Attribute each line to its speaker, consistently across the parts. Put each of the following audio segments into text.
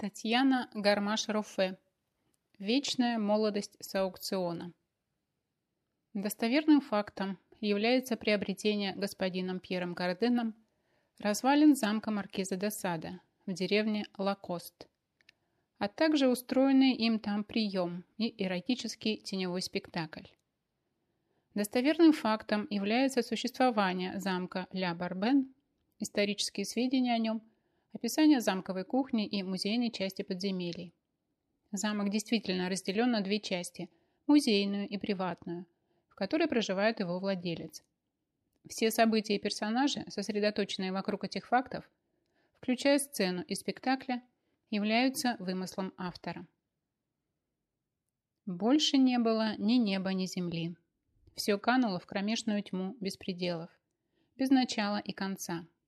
Speaker 1: Татьяна Гармаш-Рофе. Вечная молодость с аукциона. Достоверным фактом является приобретение господином Пьером Гарденом развалин замка маркиза де Сада в деревне Лакост, а также устроенный им там прием и эротический теневой спектакль. Достоверным фактом является существование замка Ля Барбен, исторические сведения о нем – описание замковой кухни и музейной части подземелий. Замок действительно разделен на две части – музейную и приватную, в которой проживает его владелец. Все события и персонажи, сосредоточенные вокруг этих фактов, включая сцену и спектакля, являются вымыслом автора. Больше не было ни неба, ни земли. Все кануло в кромешную тьму без пределов, без начала и конца –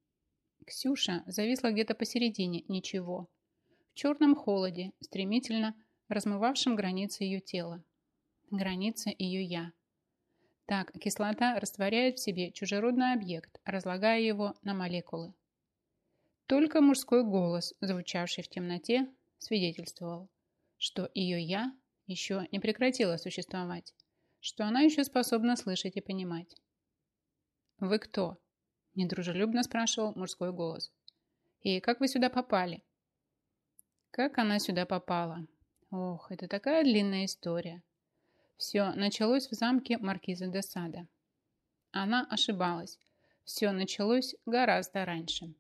Speaker 1: Ксюша зависла где-то посередине ничего, в черном холоде, стремительно размывавшем границы ее тела. Граница ее «я». Так кислота растворяет в себе чужеродный объект, разлагая его на молекулы. Только мужской голос, звучавший в темноте, свидетельствовал, что ее «я» еще не прекратила существовать, что она еще способна слышать и понимать. «Вы кто?» Недружелюбно спрашивал мужской голос. «И как вы сюда попали?» Как она сюда попала? Ох, это такая длинная история. Все началось в замке маркиза де Сада. Она ошибалась. Все началось гораздо раньше.